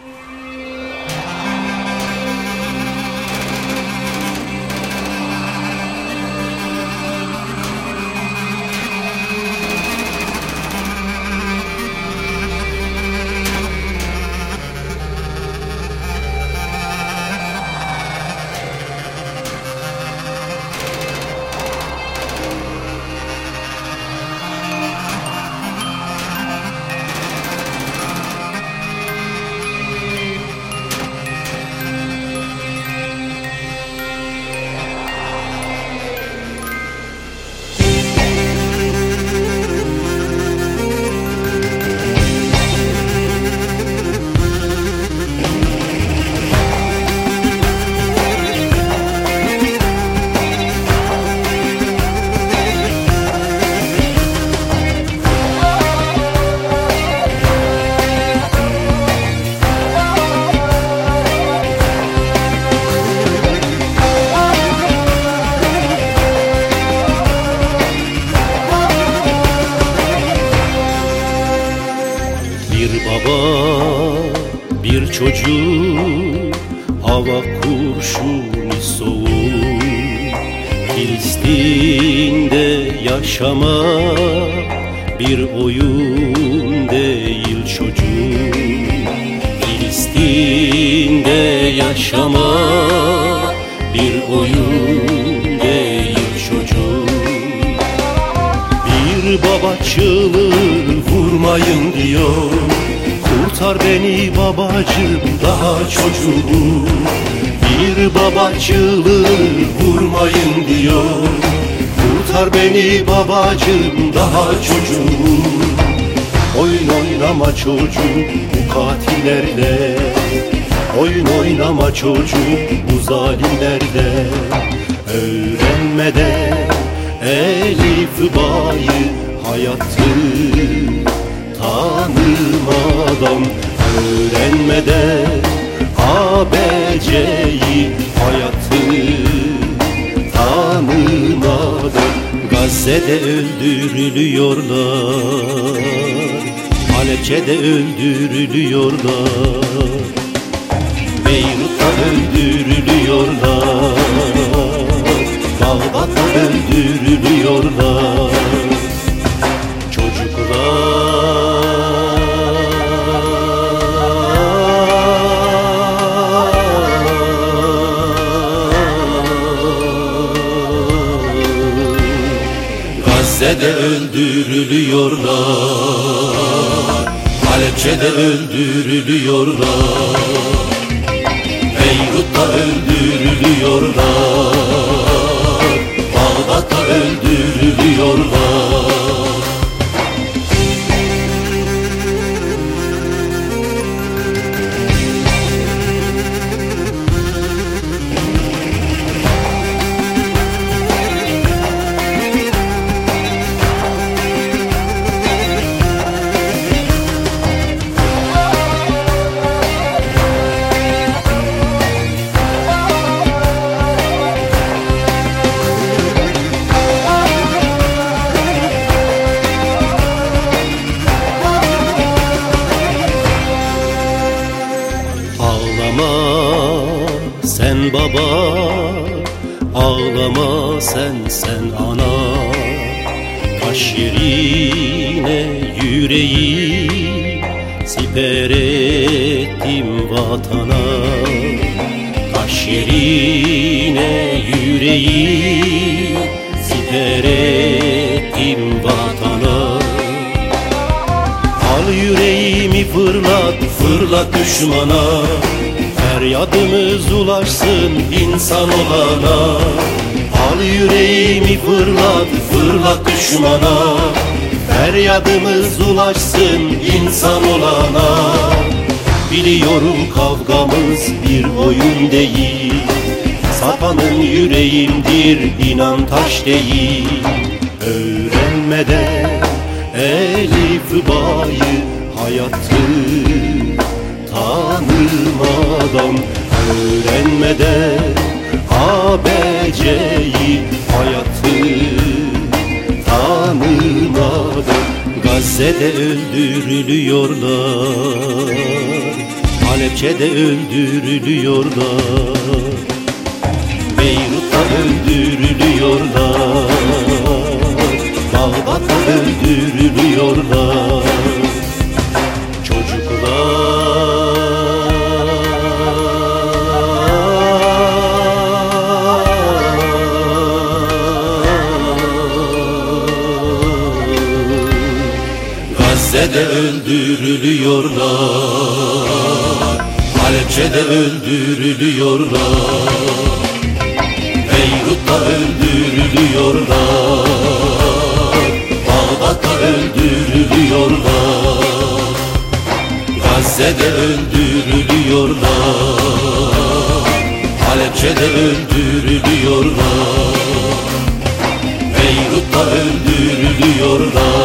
Bir çocuk, hava kurşuni soğuk. Filistin'de yaşama bir oyun değil çocuk Filistin'de yaşama bir oyun değil çocuk bir baba çığlığı vurmayın diyor Kurtar beni babacığım daha çocuğum. Bir baba çığlığı vurmayın diyor. Kurtar beni babacığım daha çocuğum. Oyun oynama çocuğum bu katillerle. Oyun oynama çocuğum bu zalimlerle. Öğrenmeden Elif bayı hayatı tanımadan Öğrenmeden ABC'yi hayatı tanımadan Gazze'de öldürülüyorlar Halepçe'de öldürülüyorlar Beyrut'ta öldürülüyorlar Bağdat'ta öldürülüyorlar Gazze'de öldürülüyorlar. Halepçe'de öldürülüyorlar. Beyrut'ta öldürülüyorlar baba Ağlama sen sen ana. Kaş yerine yüreği Siper ettim vatana. Kaş yerine yüreği Siper ettim vatana. Al yüreğimi fırlat, fırlat düşmana Feryadımız ulaşsın insan olana. Al yüreğimi fırlat, fırlat düşmana. Feryadımız ulaşsın insan olana. Biliyorum kavgamız bir oyun değil. Satanın yüreğimdir inan taş değil. Öğrenmeden Elif bayı hayatı tanımadan Öğrenmeden ABC'yi hayatı tanımadan Gazze'de öldürülüyorlar Halepçe'de öldürülüyorlar Beyrut'ta öldürülüyorlar Bağdat'ta öldürülüyorlar Gazze'de öldürülüyorlar. Halepçe'de öldürülüyorlar. Beyrut'ta öldürülüyorlar. Bağdat'ta öldürülüyorlar. Gazze'de öldürülüyorlar. Halepçe'de öldürülüyorlar. Beyrut'ta öldürülüyorlar